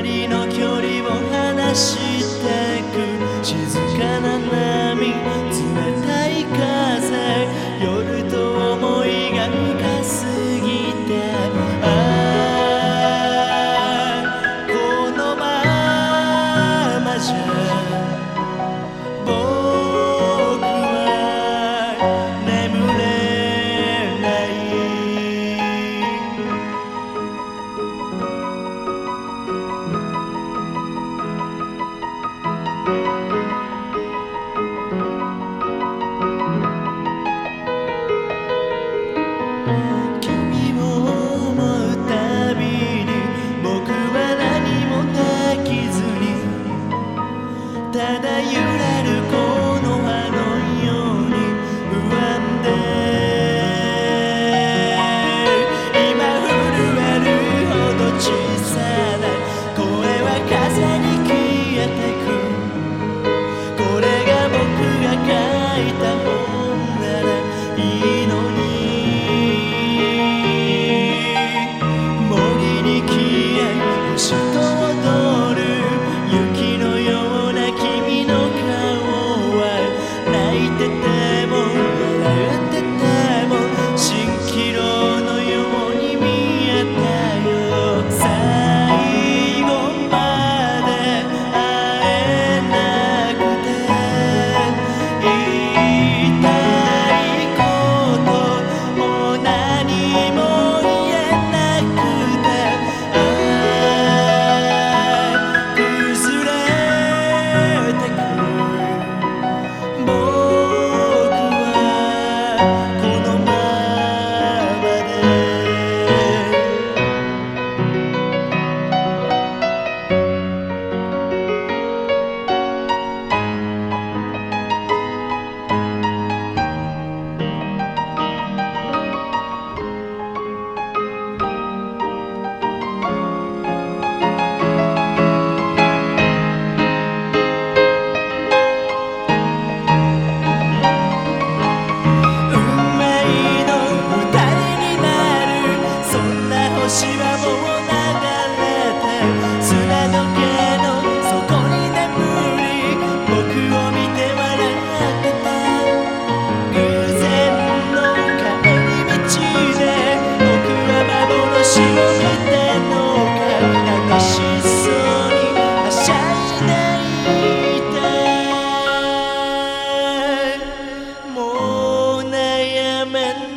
人の距離を離し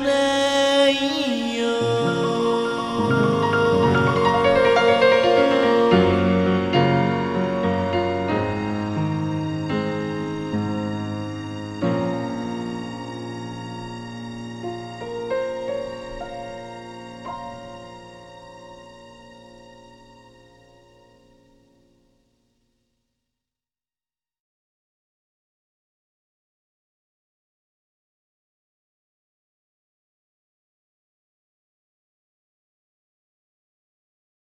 đây